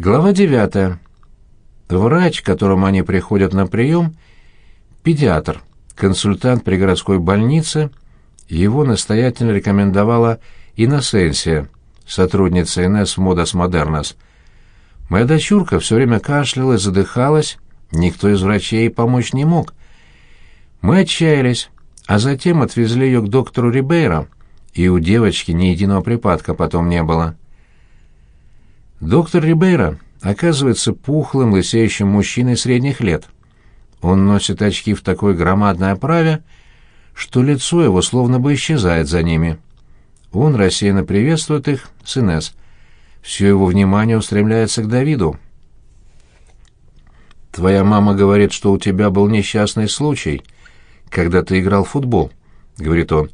Глава 9. Врач, к которому они приходят на прием, педиатр, консультант при городской больнице, его настоятельно рекомендовала Инносенсия, сотрудница НС Модас Модернас. Моя дочурка все время кашляла и задыхалась, никто из врачей помочь не мог. Мы отчаялись, а затем отвезли ее к доктору Рибейро, и у девочки ни единого припадка потом не было. Доктор Рибейро оказывается пухлым, лысеющим мужчиной средних лет. Он носит очки в такой громадной оправе, что лицо его словно бы исчезает за ними. Он рассеянно приветствует их с Инесс. Все его внимание устремляется к Давиду. «Твоя мама говорит, что у тебя был несчастный случай, когда ты играл в футбол», — говорит он.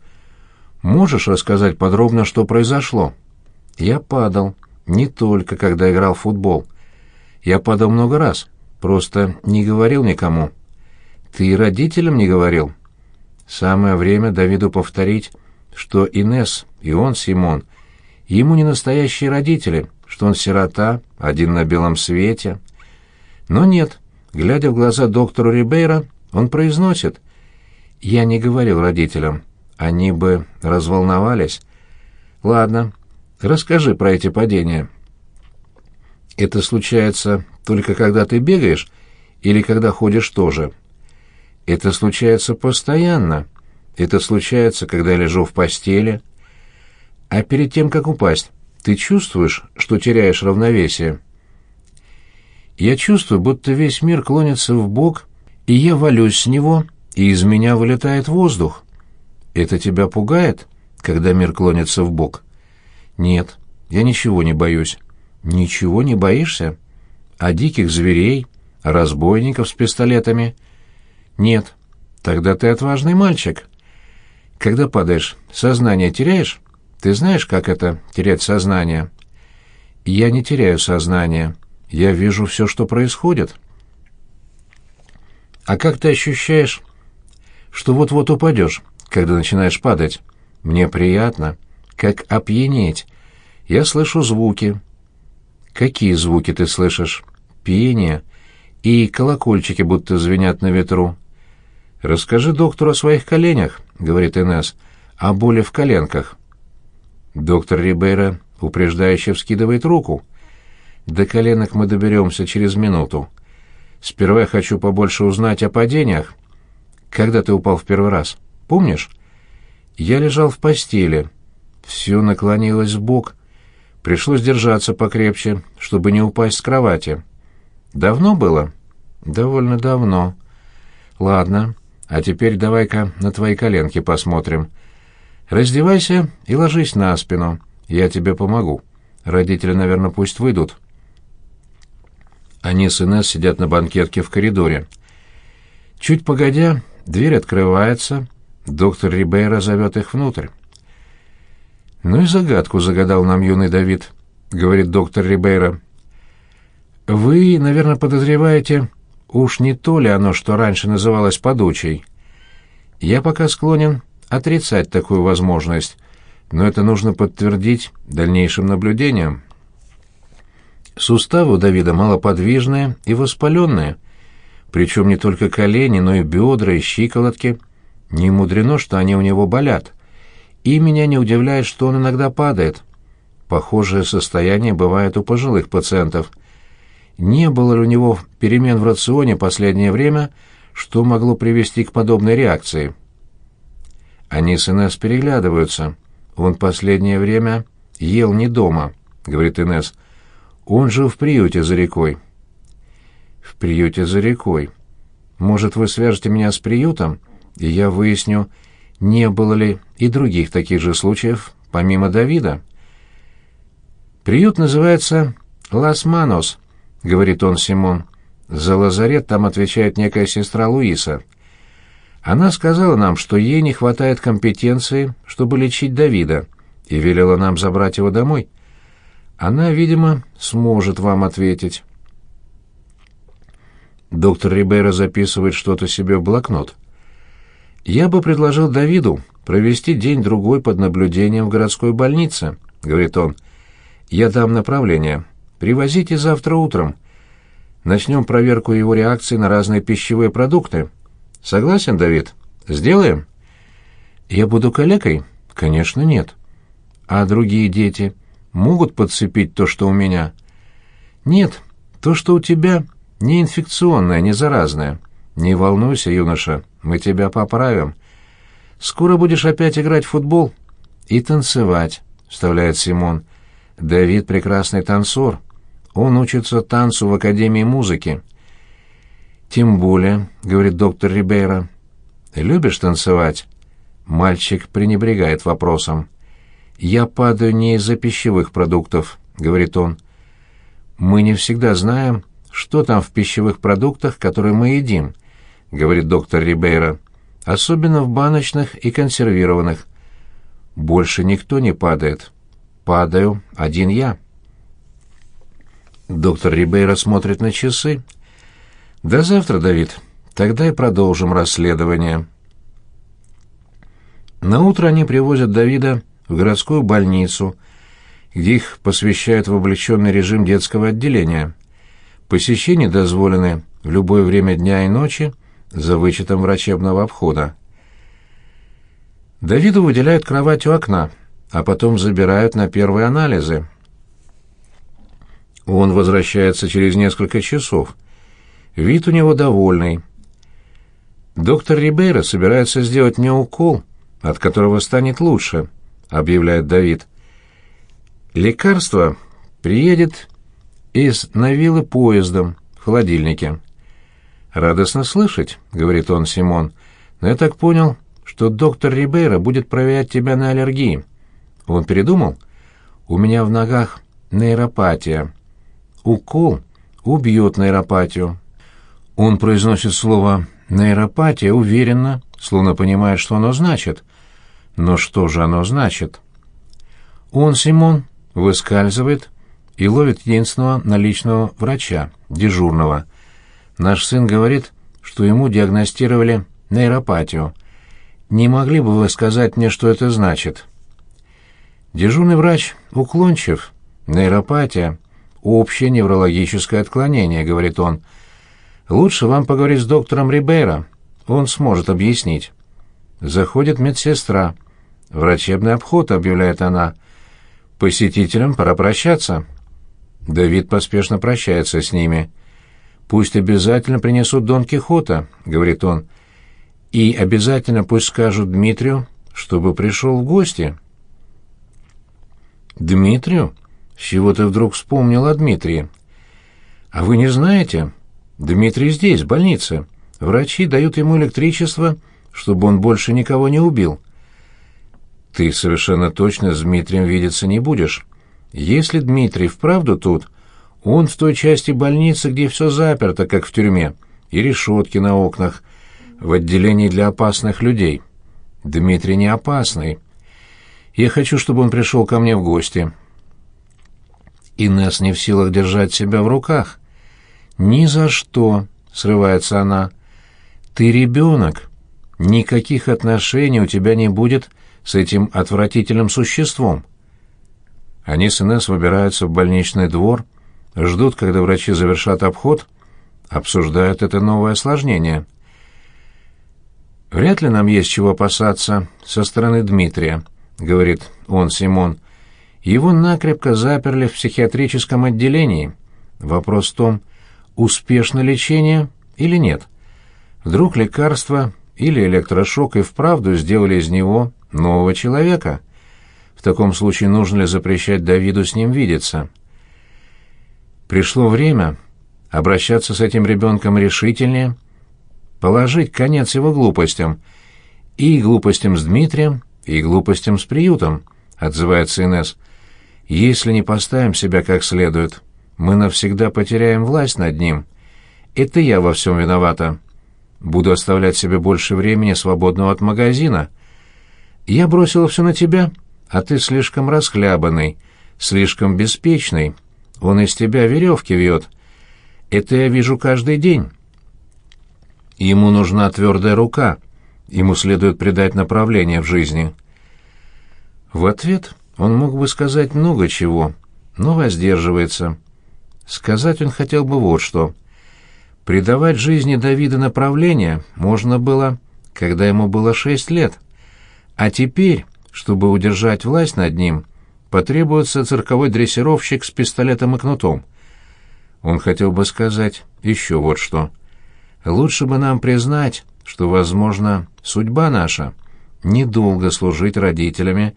«Можешь рассказать подробно, что произошло?» «Я падал», не только когда играл в футбол. Я падал много раз, просто не говорил никому. Ты и родителям не говорил. Самое время Давиду повторить, что Инес и он, Симон, ему не настоящие родители, что он сирота, один на белом свете. Но нет, глядя в глаза доктору Рибейра, он произносит. «Я не говорил родителям. Они бы разволновались. Ладно, Расскажи про эти падения. Это случается только когда ты бегаешь или когда ходишь тоже? Это случается постоянно. Это случается, когда я лежу в постели. А перед тем, как упасть, ты чувствуешь, что теряешь равновесие? Я чувствую, будто весь мир клонится в бок, и я валюсь с него, и из меня вылетает воздух. Это тебя пугает, когда мир клонится в бок? «Нет, я ничего не боюсь». «Ничего не боишься? А диких зверей? разбойников с пистолетами?» «Нет. Тогда ты отважный мальчик. Когда падаешь, сознание теряешь? Ты знаешь, как это — терять сознание?» «Я не теряю сознание. Я вижу все, что происходит». «А как ты ощущаешь, что вот-вот упадешь, когда начинаешь падать?» «Мне приятно как опьянеть. Я слышу звуки. Какие звуки ты слышишь? Пение. И колокольчики будто звенят на ветру. «Расскажи доктору о своих коленях», — говорит Инесс, — «о боли в коленках». Доктор Рибейра упреждающе вскидывает руку. «До коленок мы доберемся через минуту. Сперва я хочу побольше узнать о падениях. Когда ты упал в первый раз? Помнишь?» «Я лежал в постели, все наклонилось в бок. Пришлось держаться покрепче, чтобы не упасть с кровати. Давно было? Довольно давно. Ладно, а теперь давай-ка на твои коленки посмотрим. Раздевайся и ложись на спину. Я тебе помогу. Родители, наверное, пусть выйдут. Они с Инесс сидят на банкетке в коридоре. Чуть погодя, дверь открывается, доктор Рибейра зовет их внутрь. «Ну и загадку загадал нам юный Давид», — говорит доктор Рибейро. «Вы, наверное, подозреваете, уж не то ли оно, что раньше называлось подучей. Я пока склонен отрицать такую возможность, но это нужно подтвердить дальнейшим наблюдением». Суставы у Давида малоподвижные и воспаленные, причем не только колени, но и бедра и щиколотки. Не мудрено, что они у него болят — и меня не удивляет, что он иногда падает. Похожее состояние бывает у пожилых пациентов. Не было ли у него перемен в рационе последнее время, что могло привести к подобной реакции? Они с Инесс переглядываются. Он последнее время ел не дома, говорит Инесс. Он жил в приюте за рекой. В приюте за рекой. Может, вы свяжете меня с приютом, и я выясню, не было ли и других таких же случаев, помимо Давида. «Приют называется «Лас Манос», — говорит он Симон. «За лазарет там отвечает некая сестра Луиса. Она сказала нам, что ей не хватает компетенции, чтобы лечить Давида, и велела нам забрать его домой. Она, видимо, сможет вам ответить». Доктор Рибейро записывает что-то себе в блокнот. «Я бы предложил Давиду провести день-другой под наблюдением в городской больнице», — говорит он. «Я дам направление. привозите завтра утром. Начнем проверку его реакции на разные пищевые продукты. Согласен, Давид? Сделаем? Я буду калекой? Конечно, нет. А другие дети могут подцепить то, что у меня? Нет, то, что у тебя, не инфекционное, не заразное. Не волнуйся, юноша, мы тебя поправим. Скоро будешь опять играть в футбол и танцевать, вставляет Симон. Давид прекрасный танцор. Он учится танцу в Академии музыки. Тем более, говорит доктор Рибейра. Любишь танцевать? Мальчик пренебрегает вопросом. Я падаю не из-за пищевых продуктов, говорит он. Мы не всегда знаем, что там в пищевых продуктах, которые мы едим, говорит доктор Рибейра, особенно в баночных и консервированных. Больше никто не падает. Падаю один я. Доктор Рибейра смотрит на часы. До завтра, Давид. Тогда и продолжим расследование. На утро они привозят Давида в городскую больницу, где их посвящают в облегченный режим детского отделения. Посещения дозволены в любое время дня и ночи за вычетом врачебного обхода. Давиду выделяют кровать у окна, а потом забирают на первые анализы. Он возвращается через несколько часов. Вид у него довольный. «Доктор Рибейро собирается сделать мне укол, от которого станет лучше», — объявляет Давид. «Лекарство приедет из Навилы поездом в холодильнике». «Радостно слышать», — говорит он Симон. «Но я так понял, что доктор Рибейро будет проверять тебя на аллергии». Он передумал? «У меня в ногах нейропатия. Укол убьет нейропатию». Он произносит слово «нейропатия» уверенно, словно понимает, что оно значит. Но что же оно значит? Он, Симон, выскальзывает и ловит единственного наличного врача, дежурного. Наш сын говорит, что ему диагностировали нейропатию. Не могли бы вы сказать мне, что это значит?» Дежурный врач уклончив. Нейропатия — общее неврологическое отклонение, говорит он. Лучше вам поговорить с доктором Рибейро. Он сможет объяснить. Заходит медсестра. Врачебный обход, объявляет она. Посетителям пора прощаться. Давид поспешно прощается с ними. «Пусть обязательно принесут Дон Кихота», — говорит он. «И обязательно пусть скажут Дмитрию, чтобы пришел в гости». «Дмитрию? С чего ты вдруг вспомнил о Дмитрии?» «А вы не знаете? Дмитрий здесь, в больнице. Врачи дают ему электричество, чтобы он больше никого не убил». «Ты совершенно точно с Дмитрием видеться не будешь. Если Дмитрий вправду тут, он в той части больницы, где все заперто, как в тюрьме, и решетки на окнах, в отделении для опасных людей. Дмитрий не опасный». Я хочу, чтобы он пришел ко мне в гости». Инесс не в силах держать себя в руках. «Ни за что!» — срывается она. «Ты ребенок. Никаких отношений у тебя не будет с этим отвратительным существом». Они с Инесс выбираются в больничный двор, ждут, когда врачи завершат обход, обсуждают это новое осложнение. Вряд ли нам есть чего опасаться со стороны Дмитрия. — говорит он Симон. «Его накрепко заперли в психиатрическом отделении. Вопрос в том, успешно лечение или нет. Вдруг лекарство или электрошок и вправду сделали из него нового человека. В таком случае нужно ли запрещать Давиду с ним видеться? Пришло время обращаться с этим ребенком решительнее, положить конец его глупостям, и глупостям с Дмитрием, и глупостям с приютом», — отзывается Инесс. «Если не поставим себя как следует, мы навсегда потеряем власть над ним. Это я во всем виновата. Буду оставлять себе больше времени, свободного от магазина. Я бросила все на тебя, а ты слишком расхлябанный, слишком беспечный. Он из тебя веревки вьет. Это я вижу каждый день. Ему нужна твердая рука» ему следует придать направление в жизни. В ответ он мог бы сказать много чего, но воздерживается. Сказать он хотел бы вот что. Придавать жизни Давида направление можно было, когда ему было шесть лет. А теперь, чтобы удержать власть над ним, потребуется цирковой дрессировщик с пистолетом и кнутом. Он хотел бы сказать еще вот что. Лучше бы нам признать, что, возможно, судьба наша — недолго служить родителями,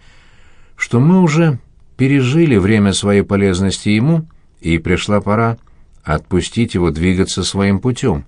что мы уже пережили время своей полезности ему, и пришла пора отпустить его двигаться своим путем.